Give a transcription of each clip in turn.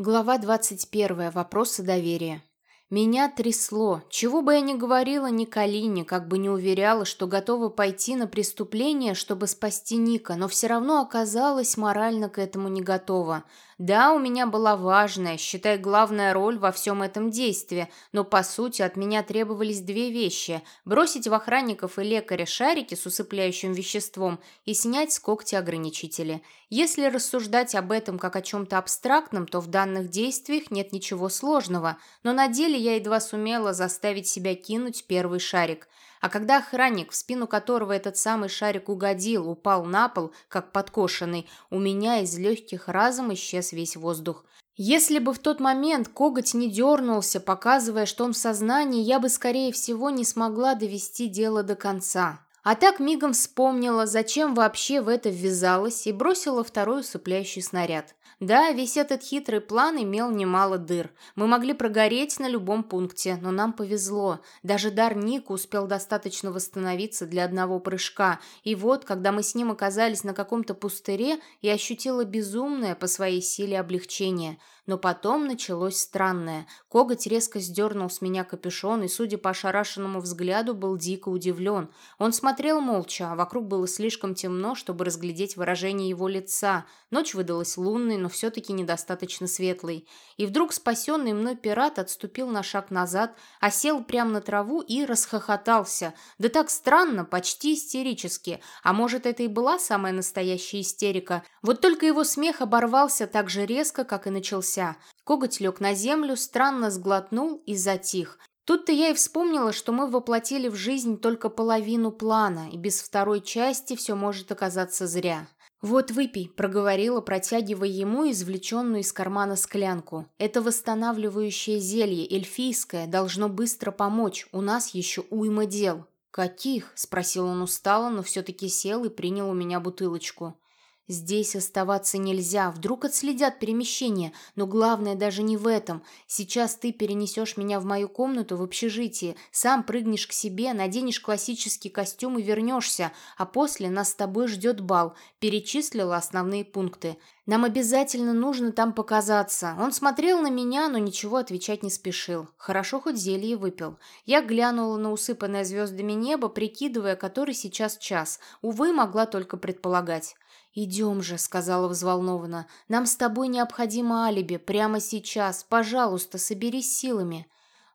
Глава 21. Вопросы доверия. Меня трясло. Чего бы я ни говорила Николине, как бы не уверяла, что готова пойти на преступление, чтобы спасти Ника, но все равно оказалась морально к этому не готова. Да, у меня была важная, считай, главная роль во всем этом действии, но по сути от меня требовались две вещи – бросить в охранников и лекаря шарики с усыпляющим веществом и снять с когти ограничители. Если рассуждать об этом как о чем-то абстрактном, то в данных действиях нет ничего сложного, но на деле я едва сумела заставить себя кинуть первый шарик – а когда охранник, в спину которого этот самый шарик угодил, упал на пол, как подкошенный, у меня из легких разом исчез весь воздух. Если бы в тот момент коготь не дернулся, показывая, что он в сознании, я бы, скорее всего, не смогла довести дело до конца. А так мигом вспомнила, зачем вообще в это ввязалась и бросила второй усыпляющий снаряд. Да, весь этот хитрый план имел немало дыр. Мы могли прогореть на любом пункте, но нам повезло. Даже дар Ника успел достаточно восстановиться для одного прыжка. И вот, когда мы с ним оказались на каком-то пустыре, я ощутила безумное по своей силе облегчение – но потом началось странное. Коготь резко сдернул с меня капюшон и, судя по ошарашенному взгляду, был дико удивлен. Он смотрел молча, а вокруг было слишком темно, чтобы разглядеть выражение его лица. Ночь выдалась лунной, но все-таки недостаточно светлой. И вдруг спасенный мной пират отступил на шаг назад, осел прямо на траву и расхохотался. Да так странно, почти истерически. А может, это и была самая настоящая истерика. Вот только его смех оборвался так же резко, как и начался начался. Коготь лег на землю, странно сглотнул и затих. Тут-то я и вспомнила, что мы воплотили в жизнь только половину плана, и без второй части все может оказаться зря. «Вот выпей», – проговорила, протягивая ему извлеченную из кармана склянку. «Это восстанавливающее зелье, эльфийское, должно быстро помочь, у нас еще уйма дел». «Каких?» – спросил он устало, но все-таки сел и принял у меня бутылочку. Здесь оставаться нельзя, вдруг отследят перемещение, но главное даже не в этом. Сейчас ты перенесешь меня в мою комнату в общежитии, сам прыгнешь к себе, наденешь классический костюм и вернешься, а после нас с тобой ждет бал. Перечислила основные пункты. Нам обязательно нужно там показаться. Он смотрел на меня, но ничего отвечать не спешил. Хорошо хоть зелье выпил. Я глянула на усыпанное звездами небо, прикидывая, который сейчас час. Увы, могла только предполагать. «Идем же», — сказала взволнованно. «Нам с тобой необходимо алиби. Прямо сейчас. Пожалуйста, соберись силами».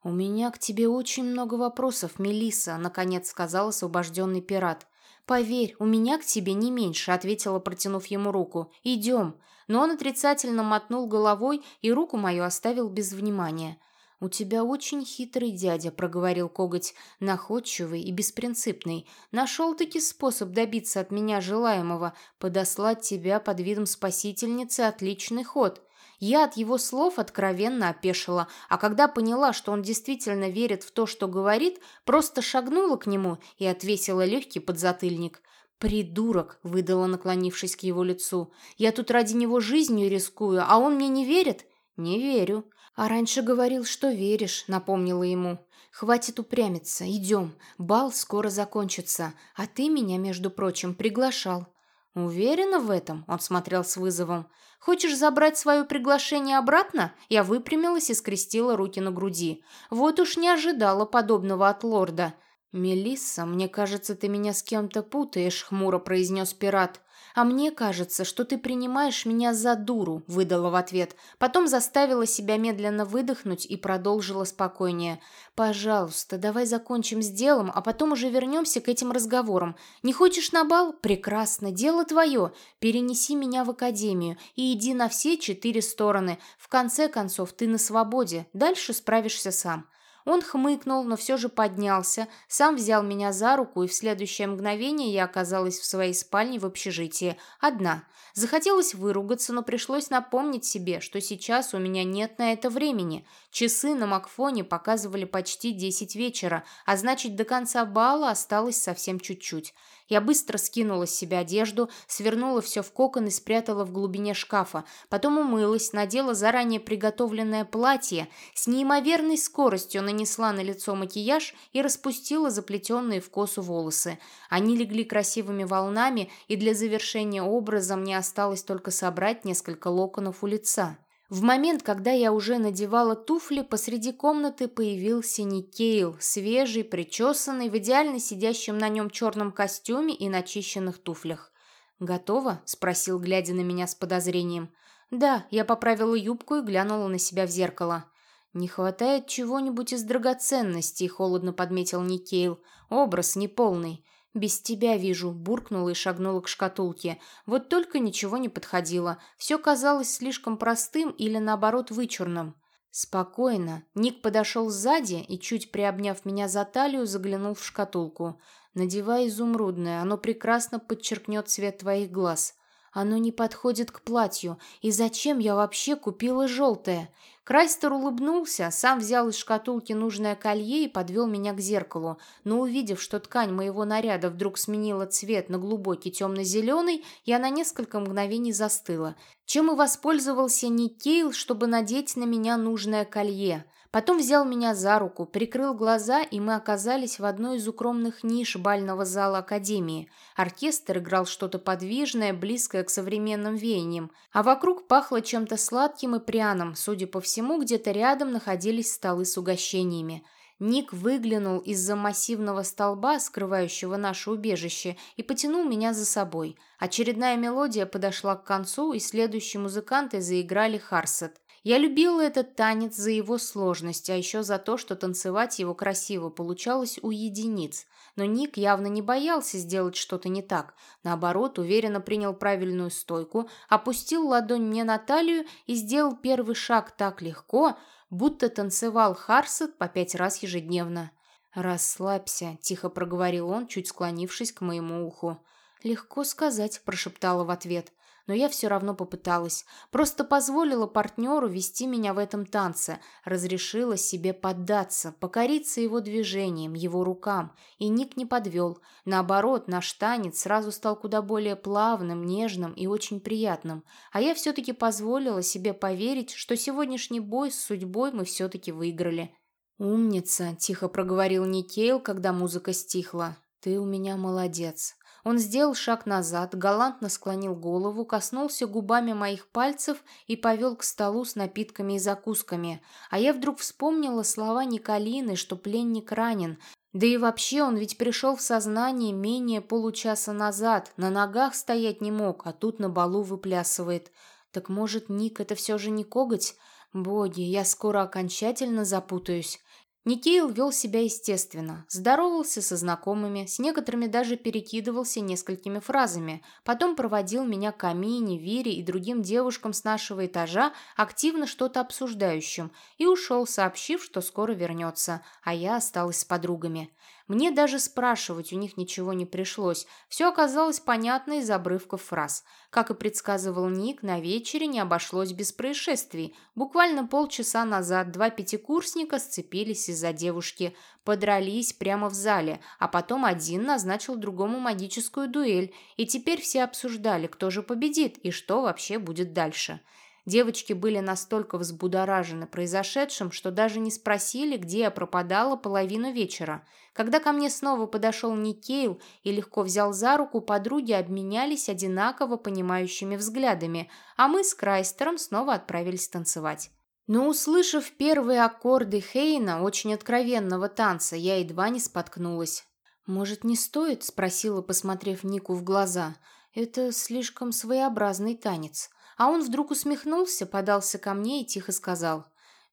«У меня к тебе очень много вопросов, Мелисса», — наконец сказал освобожденный пират. «Поверь, у меня к тебе не меньше», — ответила, протянув ему руку. «Идем». Но он отрицательно мотнул головой и руку мою оставил без внимания. «У тебя очень хитрый дядя», — проговорил коготь, находчивый и беспринципный. «Нашел-таки способ добиться от меня желаемого, подослать тебя под видом спасительницы — отличный ход». Я от его слов откровенно опешила, а когда поняла, что он действительно верит в то, что говорит, просто шагнула к нему и отвесила легкий подзатыльник. «Придурок!» — выдала, наклонившись к его лицу. «Я тут ради него жизнью рискую, а он мне не верит?» «Не верю. «А раньше говорил, что веришь», — напомнила ему. «Хватит упрямиться, идем. Бал скоро закончится, а ты меня, между прочим, приглашал». «Уверена в этом?» — он смотрел с вызовом. «Хочешь забрать свое приглашение обратно?» Я выпрямилась и скрестила руки на груди. «Вот уж не ожидала подобного от лорда». «Мелисса, мне кажется, ты меня с кем-то путаешь», — хмуро произнес пират. «А мне кажется, что ты принимаешь меня за дуру», — выдала в ответ. Потом заставила себя медленно выдохнуть и продолжила спокойнее. «Пожалуйста, давай закончим с делом, а потом уже вернемся к этим разговорам. Не хочешь на бал? Прекрасно, дело твое. Перенеси меня в академию и иди на все четыре стороны. В конце концов, ты на свободе. Дальше справишься сам». Он хмыкнул, но все же поднялся, сам взял меня за руку, и в следующее мгновение я оказалась в своей спальне в общежитии, одна. Захотелось выругаться, но пришлось напомнить себе, что сейчас у меня нет на это времени. Часы на Макфоне показывали почти десять вечера, а значит, до конца бала осталось совсем чуть-чуть. Я быстро скинула с себя одежду, свернула все в кокон и спрятала в глубине шкафа. Потом умылась, надела заранее приготовленное платье, с неимоверной скоростью нанесла на лицо макияж и распустила заплетенные в косу волосы. Они легли красивыми волнами, и для завершения образа мне осталось только собрать несколько локонов у лица. В момент, когда я уже надевала туфли, посреди комнаты появился Никейл, свежий, причесанный, в идеально сидящем на нем черном костюме и начищенных туфлях. «Готово?» – спросил, глядя на меня с подозрением. «Да», – я поправила юбку и глянула на себя в зеркало. «Не хватает чего-нибудь из драгоценностей», – холодно подметил Никейл. «Образ неполный». «Без тебя вижу», – буркнула и шагнула к шкатулке. Вот только ничего не подходило. Все казалось слишком простым или, наоборот, вычурным. «Спокойно». Ник подошел сзади и, чуть приобняв меня за талию, заглянул в шкатулку. «Надевай изумрудное, оно прекрасно подчеркнет цвет твоих глаз». Оно не подходит к платью. И зачем я вообще купила желтое? Крайстер улыбнулся, сам взял из шкатулки нужное колье и подвел меня к зеркалу, но увидев, что ткань моего наряда вдруг сменила цвет на глубокий темно-зеленый, я на несколько мгновений застыла. Чем и воспользовался Никейл, чтобы надеть на меня нужное колье. Потом взял меня за руку, прикрыл глаза, и мы оказались в одной из укромных ниш бального зала Академии. Оркестр играл что-то подвижное, близкое к современным веяниям, а вокруг пахло чем-то сладким и пряным. Судя по всему, где-то рядом находились столы с угощениями. Ник выглянул из-за массивного столба, скрывающего наше убежище, и потянул меня за собой. Очередная мелодия подошла к концу, и следующие музыканты заиграли Харсет. Я любила этот танец за его сложность, а еще за то, что танцевать его красиво получалось у единиц. Но Ник явно не боялся сделать что-то не так. Наоборот, уверенно принял правильную стойку, опустил ладонь мне на талию и сделал первый шаг так легко, будто танцевал Харсет по пять раз ежедневно. «Расслабься», – тихо проговорил он, чуть склонившись к моему уху. «Легко сказать», – прошептала в ответ но я все равно попыталась. Просто позволила партнеру вести меня в этом танце, разрешила себе поддаться, покориться его движениям, его рукам. И Ник не подвел. Наоборот, наш танец сразу стал куда более плавным, нежным и очень приятным. А я все-таки позволила себе поверить, что сегодняшний бой с судьбой мы все-таки выиграли. «Умница», – тихо проговорил Никейл, когда музыка стихла. «Ты у меня молодец». Он сделал шаг назад, галантно склонил голову, коснулся губами моих пальцев и повел к столу с напитками и закусками. А я вдруг вспомнила слова Николины, что пленник ранен. Да и вообще он ведь пришел в сознание менее получаса назад, на ногах стоять не мог, а тут на балу выплясывает. Так может, Ник это все же не коготь? Боги, я скоро окончательно запутаюсь. Никейл вел себя естественно, здоровался со знакомыми, с некоторыми даже перекидывался несколькими фразами, потом проводил меня к Амине, Вере и другим девушкам с нашего этажа, активно что-то обсуждающим, и ушел, сообщив, что скоро вернется, а я осталась с подругами. Мне даже спрашивать у них ничего не пришлось. Все оказалось понятно из обрывков фраз. Как и предсказывал Ник, на вечере не обошлось без происшествий. Буквально полчаса назад два пятикурсника сцепились из-за девушки, подрались прямо в зале, а потом один назначил другому магическую дуэль, и теперь все обсуждали, кто же победит и что вообще будет дальше. Девочки были настолько взбудоражены произошедшим, что даже не спросили, где я пропадала половину вечера. Когда ко мне снова подошел Никейл и легко взял за руку, подруги обменялись одинаково понимающими взглядами, а мы с Крайстером снова отправились танцевать. Но, услышав первые аккорды Хейна, очень откровенного танца, я едва не споткнулась. «Может, не стоит?» – спросила, посмотрев Нику в глаза. «Это слишком своеобразный танец». А он вдруг усмехнулся, подался ко мне и тихо сказал.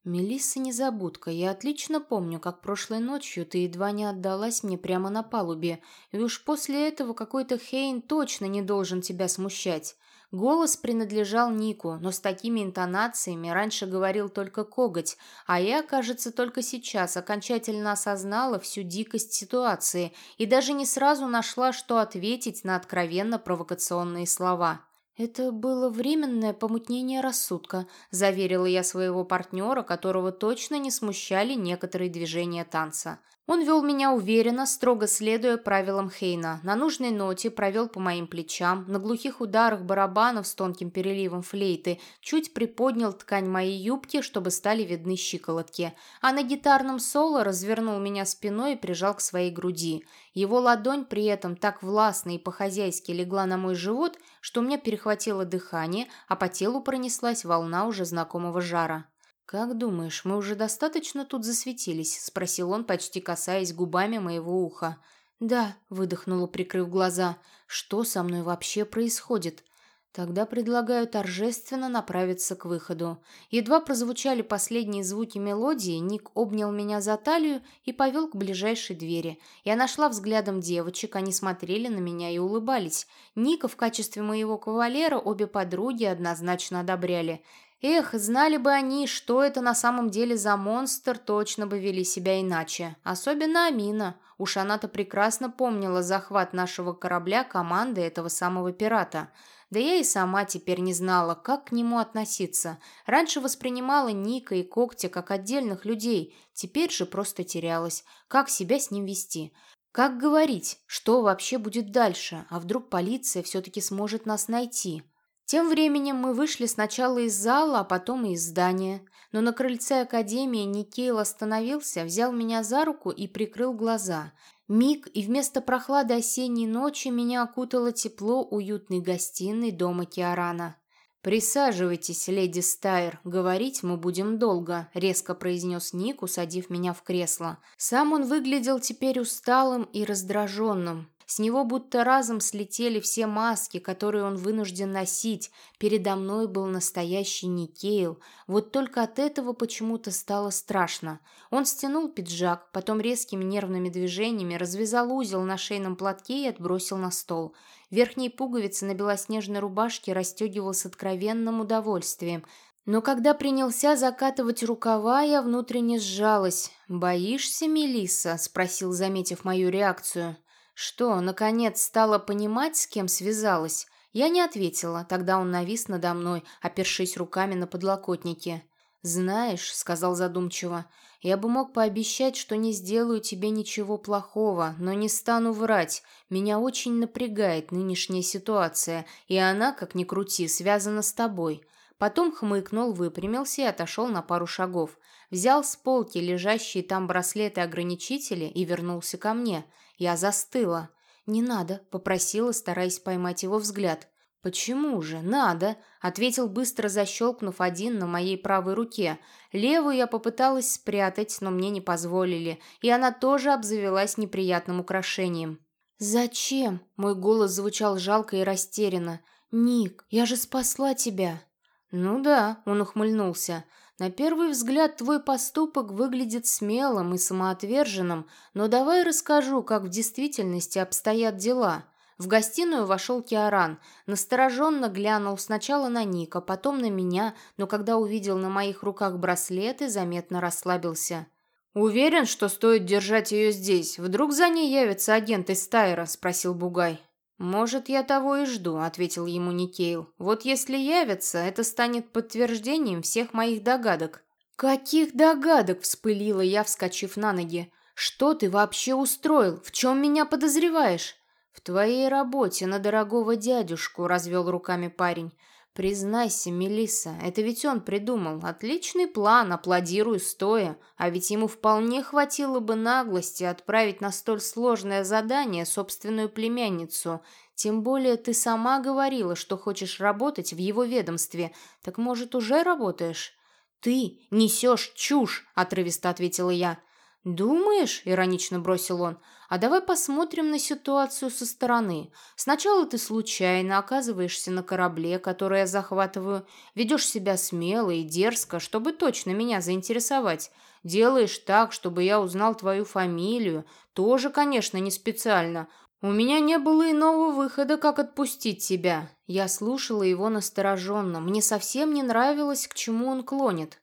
«Мелисса незабудка, я отлично помню, как прошлой ночью ты едва не отдалась мне прямо на палубе, и уж после этого какой-то Хейн точно не должен тебя смущать». Голос принадлежал Нику, но с такими интонациями раньше говорил только коготь, а я, кажется, только сейчас окончательно осознала всю дикость ситуации и даже не сразу нашла, что ответить на откровенно провокационные слова. «Это было временное помутнение рассудка», – заверила я своего партнера, которого точно не смущали некоторые движения танца. Он вел меня уверенно, строго следуя правилам Хейна. На нужной ноте провел по моим плечам, на глухих ударах барабанов с тонким переливом флейты чуть приподнял ткань моей юбки, чтобы стали видны щиколотки, а на гитарном соло развернул меня спиной и прижал к своей груди. Его ладонь при этом так властно и по-хозяйски легла на мой живот, что у меня перехватило дыхание, а по телу пронеслась волна уже знакомого жара. «Как думаешь, мы уже достаточно тут засветились?» – спросил он, почти касаясь губами моего уха. «Да», – выдохнула, прикрыв глаза. «Что со мной вообще происходит?» Тогда предлагаю торжественно направиться к выходу. Едва прозвучали последние звуки мелодии, Ник обнял меня за талию и повел к ближайшей двери. Я нашла взглядом девочек, они смотрели на меня и улыбались. Ника в качестве моего кавалера обе подруги однозначно одобряли. Эх, знали бы они, что это на самом деле за монстр, точно бы вели себя иначе. Особенно Амина. Уж она-то прекрасно помнила захват нашего корабля команды этого самого пирата. Да я и сама теперь не знала, как к нему относиться. Раньше воспринимала Ника и Когтя как отдельных людей, теперь же просто терялась. Как себя с ним вести? Как говорить? Что вообще будет дальше? А вдруг полиция все-таки сможет нас найти? Тем временем мы вышли сначала из зала, а потом и из здания. Но на крыльце академии Никейл остановился, взял меня за руку и прикрыл глаза. Миг, и вместо прохлады осенней ночи меня окутало тепло уютной гостиной дома Киарана. «Присаживайтесь, леди Стайр, говорить мы будем долго», — резко произнес Ник, усадив меня в кресло. Сам он выглядел теперь усталым и раздраженным. С него будто разом слетели все маски, которые он вынужден носить. Передо мной был настоящий Никейл. Вот только от этого почему-то стало страшно. Он стянул пиджак, потом резкими нервными движениями развязал узел на шейном платке и отбросил на стол. Верхние пуговицы на белоснежной рубашке расстегивал с откровенным удовольствием. Но когда принялся закатывать рукава, я внутренне сжалась. «Боишься, Мелисса?» – спросил, заметив мою реакцию. Что, наконец стала понимать, с кем связалась? Я не ответила, тогда он навис надо мной, опершись руками на подлокотнике. «Знаешь», — сказал задумчиво, — «я бы мог пообещать, что не сделаю тебе ничего плохого, но не стану врать. Меня очень напрягает нынешняя ситуация, и она, как ни крути, связана с тобой». Потом хмыкнул, выпрямился и отошел на пару шагов. Взял с полки лежащие там браслеты-ограничители и вернулся ко мне — я застыла. «Не надо», — попросила, стараясь поймать его взгляд. «Почему же? Надо», — ответил быстро, защелкнув один на моей правой руке. Левую я попыталась спрятать, но мне не позволили, и она тоже обзавелась неприятным украшением. «Зачем?» — мой голос звучал жалко и растерянно. «Ник, я же спасла тебя!» «Ну да», — он ухмыльнулся. На первый взгляд твой поступок выглядит смелым и самоотверженным, но давай расскажу, как в действительности обстоят дела. В гостиную вошел Киаран, настороженно глянул сначала на Ника, потом на меня, но когда увидел на моих руках браслеты, заметно расслабился. «Уверен, что стоит держать ее здесь. Вдруг за ней явится агент из Тайра?» – спросил Бугай. «Может, я того и жду», — ответил ему Никейл. «Вот если явятся, это станет подтверждением всех моих догадок». «Каких догадок?» — вспылила я, вскочив на ноги. «Что ты вообще устроил? В чем меня подозреваешь?» «В твоей работе на дорогого дядюшку», — развел руками парень. «Признайся, Мелисса, это ведь он придумал. Отличный план, аплодирую стоя. А ведь ему вполне хватило бы наглости отправить на столь сложное задание собственную племянницу. Тем более ты сама говорила, что хочешь работать в его ведомстве. Так, может, уже работаешь?» «Ты несешь чушь», — отрывисто ответила я. «Думаешь?» – иронично бросил он. «А давай посмотрим на ситуацию со стороны. Сначала ты случайно оказываешься на корабле, который я захватываю, ведешь себя смело и дерзко, чтобы точно меня заинтересовать. Делаешь так, чтобы я узнал твою фамилию. Тоже, конечно, не специально. У меня не было иного выхода, как отпустить тебя». Я слушала его настороженно. Мне совсем не нравилось, к чему он клонит.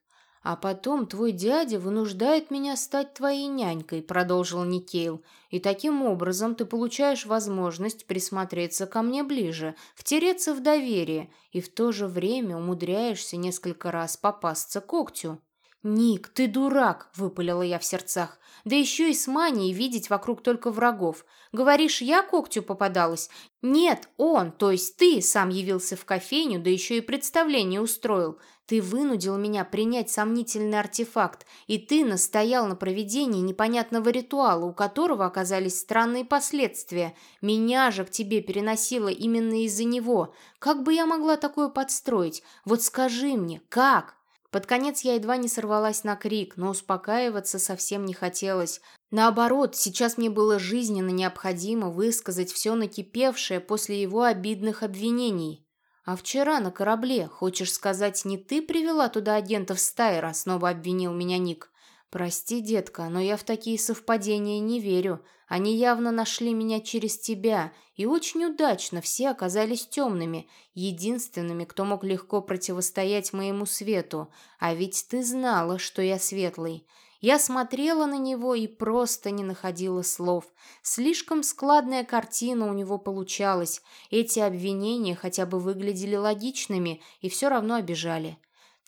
«А потом твой дядя вынуждает меня стать твоей нянькой», — продолжил Никейл. «И таким образом ты получаешь возможность присмотреться ко мне ближе, втереться в доверие, и в то же время умудряешься несколько раз попасться когтю». «Ник, ты дурак!» – выпалила я в сердцах. «Да еще и с манией видеть вокруг только врагов. Говоришь, я когтю попадалась? Нет, он, то есть ты, сам явился в кофейню, да еще и представление устроил. Ты вынудил меня принять сомнительный артефакт, и ты настоял на проведении непонятного ритуала, у которого оказались странные последствия. Меня же к тебе переносило именно из-за него. Как бы я могла такое подстроить? Вот скажи мне, как?» Под конец я едва не сорвалась на крик, но успокаиваться совсем не хотелось. Наоборот, сейчас мне было жизненно необходимо высказать все накипевшее после его обидных обвинений. «А вчера на корабле, хочешь сказать, не ты привела туда агентов Стайра?» Снова обвинил меня Ник. «Прости, детка, но я в такие совпадения не верю. Они явно нашли меня через тебя, и очень удачно все оказались темными, единственными, кто мог легко противостоять моему свету. А ведь ты знала, что я светлый». Я смотрела на него и просто не находила слов. Слишком складная картина у него получалась. Эти обвинения хотя бы выглядели логичными и все равно обижали.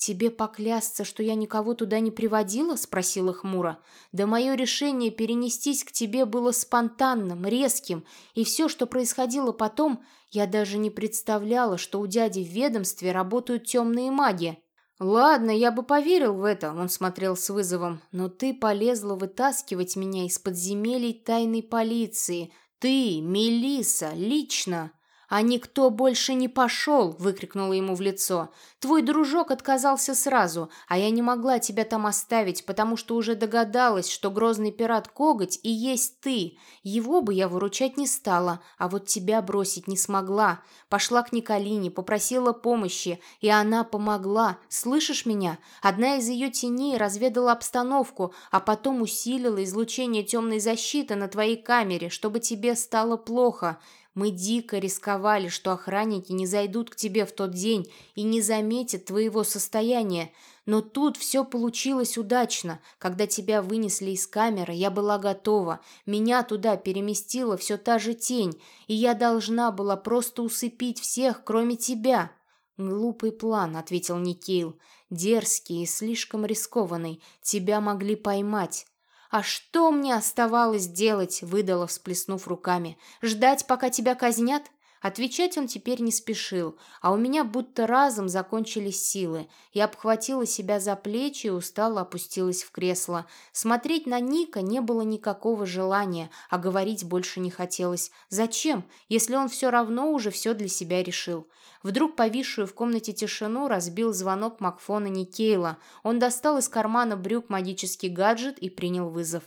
«Тебе поклясться, что я никого туда не приводила?» – спросила хмуро. «Да мое решение перенестись к тебе было спонтанным, резким, и все, что происходило потом, я даже не представляла, что у дяди в ведомстве работают темные маги». «Ладно, я бы поверил в это», – он смотрел с вызовом, «но ты полезла вытаскивать меня из подземелий тайной полиции. Ты, Мелиса, лично!» «А никто больше не пошел!» – выкрикнула ему в лицо. «Твой дружок отказался сразу, а я не могла тебя там оставить, потому что уже догадалась, что грозный пират Коготь и есть ты. Его бы я выручать не стала, а вот тебя бросить не смогла. Пошла к Николине, попросила помощи, и она помогла. Слышишь меня? Одна из ее теней разведала обстановку, а потом усилила излучение темной защиты на твоей камере, чтобы тебе стало плохо». Мы дико рисковали, что охранники не зайдут к тебе в тот день и не заметят твоего состояния. Но тут все получилось удачно. Когда тебя вынесли из камеры, я была готова. Меня туда переместила все та же тень, и я должна была просто усыпить всех, кроме тебя». «Глупый план», — ответил Никейл. «Дерзкий и слишком рискованный. Тебя могли поймать. «А что мне оставалось делать?» – выдала, всплеснув руками. «Ждать, пока тебя казнят?» Отвечать он теперь не спешил, а у меня будто разом закончились силы. Я обхватила себя за плечи и устало опустилась в кресло. Смотреть на Ника не было никакого желания, а говорить больше не хотелось. Зачем, если он все равно уже все для себя решил? Вдруг повисшую в комнате тишину разбил звонок Макфона Никейла. Он достал из кармана брюк магический гаджет и принял вызов.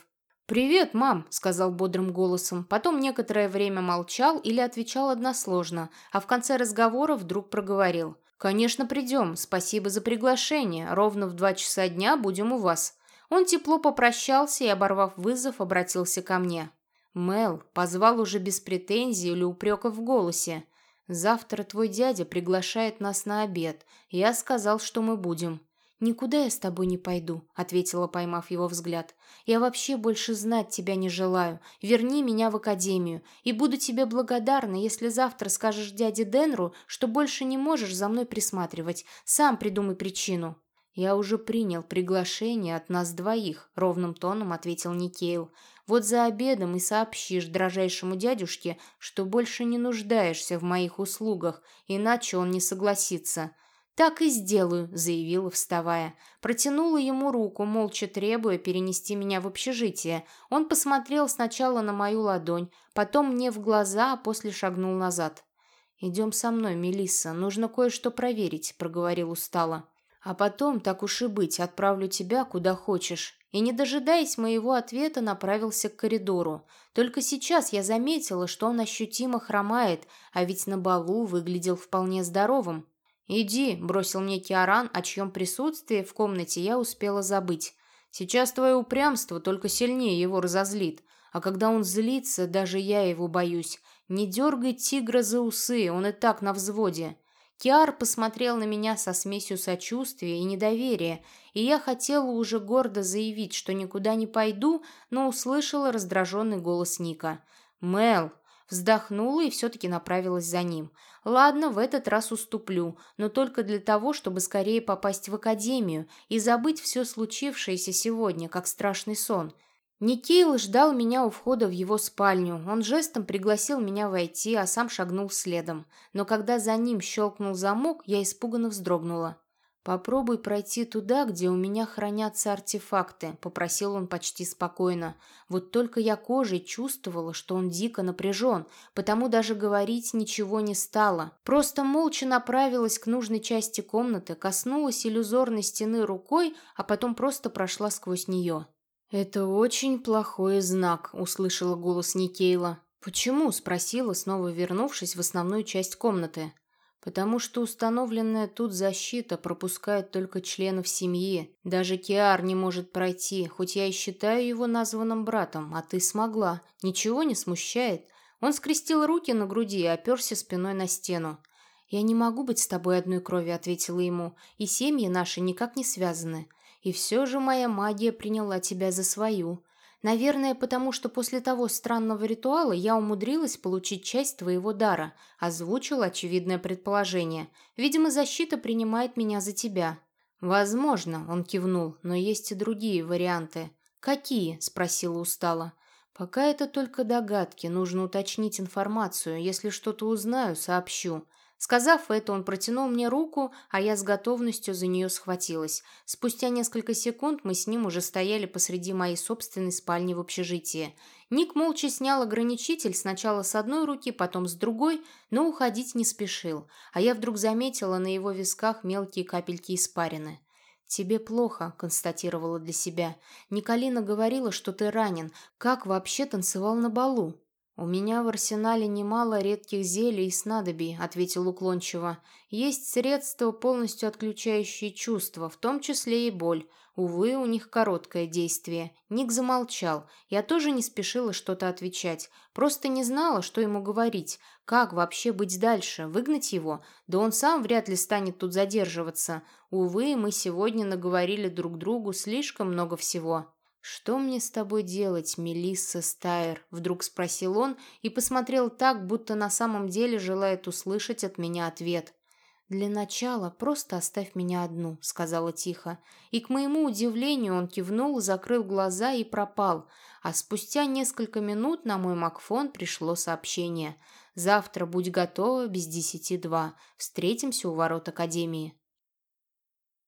«Привет, мам», — сказал бодрым голосом. Потом некоторое время молчал или отвечал односложно, а в конце разговора вдруг проговорил. «Конечно, придем. Спасибо за приглашение. Ровно в два часа дня будем у вас». Он тепло попрощался и, оборвав вызов, обратился ко мне. Мел позвал уже без претензий или упреков в голосе. «Завтра твой дядя приглашает нас на обед. Я сказал, что мы будем». «Никуда я с тобой не пойду», — ответила, поймав его взгляд. «Я вообще больше знать тебя не желаю. Верни меня в академию, и буду тебе благодарна, если завтра скажешь дяде Денру, что больше не можешь за мной присматривать. Сам придумай причину». «Я уже принял приглашение от нас двоих», — ровным тоном ответил Никейл. «Вот за обедом и сообщишь дрожайшему дядюшке, что больше не нуждаешься в моих услугах, иначе он не согласится». «Так и сделаю», — заявила, вставая. Протянула ему руку, молча требуя перенести меня в общежитие. Он посмотрел сначала на мою ладонь, потом мне в глаза, а после шагнул назад. «Идем со мной, Мелисса, нужно кое-что проверить», — проговорил устало. «А потом, так уж и быть, отправлю тебя куда хочешь». И, не дожидаясь моего ответа, направился к коридору. Только сейчас я заметила, что он ощутимо хромает, а ведь на балу выглядел вполне здоровым. «Иди», — бросил мне Киаран, о чьем присутствии в комнате я успела забыть. «Сейчас твое упрямство только сильнее его разозлит. А когда он злится, даже я его боюсь. Не дергай тигра за усы, он и так на взводе». Киар посмотрел на меня со смесью сочувствия и недоверия, и я хотела уже гордо заявить, что никуда не пойду, но услышала раздраженный голос Ника. «Мел, Вздохнула и все-таки направилась за ним. Ладно, в этот раз уступлю, но только для того, чтобы скорее попасть в академию и забыть все случившееся сегодня, как страшный сон. Никейл ждал меня у входа в его спальню. Он жестом пригласил меня войти, а сам шагнул следом. Но когда за ним щелкнул замок, я испуганно вздрогнула. «Попробуй пройти туда, где у меня хранятся артефакты», — попросил он почти спокойно. Вот только я кожей чувствовала, что он дико напряжен, потому даже говорить ничего не стало. Просто молча направилась к нужной части комнаты, коснулась иллюзорной стены рукой, а потом просто прошла сквозь нее. «Это очень плохой знак», — услышала голос Никейла. «Почему?» — спросила, снова вернувшись в основную часть комнаты потому что установленная тут защита пропускает только членов семьи. Даже Киар не может пройти, хоть я и считаю его названным братом, а ты смогла. Ничего не смущает. Он скрестил руки на груди и оперся спиной на стену. «Я не могу быть с тобой одной крови», — ответила ему, — «и семьи наши никак не связаны. И все же моя магия приняла тебя за свою. Наверное, потому что после того странного ритуала я умудрилась получить часть твоего дара, озвучил очевидное предположение. Видимо, защита принимает меня за тебя. Возможно, он кивнул, но есть и другие варианты. Какие? спросила устало. Пока это только догадки, нужно уточнить информацию. Если что-то узнаю, сообщу. Сказав это, он протянул мне руку, а я с готовностью за нее схватилась. Спустя несколько секунд мы с ним уже стояли посреди моей собственной спальни в общежитии. Ник молча снял ограничитель сначала с одной руки, потом с другой, но уходить не спешил, а я вдруг заметила на его висках мелкие капельки испарины. «Тебе плохо», — констатировала для себя. «Николина говорила, что ты ранен. Как вообще танцевал на балу?» «У меня в арсенале немало редких зелий и снадобий», — ответил уклончиво. «Есть средства, полностью отключающие чувства, в том числе и боль. Увы, у них короткое действие». Ник замолчал. Я тоже не спешила что-то отвечать. Просто не знала, что ему говорить. Как вообще быть дальше? Выгнать его? Да он сам вряд ли станет тут задерживаться. Увы, мы сегодня наговорили друг другу слишком много всего. «Что мне с тобой делать, Мелисса Стайер?» – вдруг спросил он и посмотрел так, будто на самом деле желает услышать от меня ответ. «Для начала просто оставь меня одну», – сказала тихо. И, к моему удивлению, он кивнул, закрыл глаза и пропал. А спустя несколько минут на мой макфон пришло сообщение. «Завтра будь готова без десяти два. Встретимся у ворот Академии».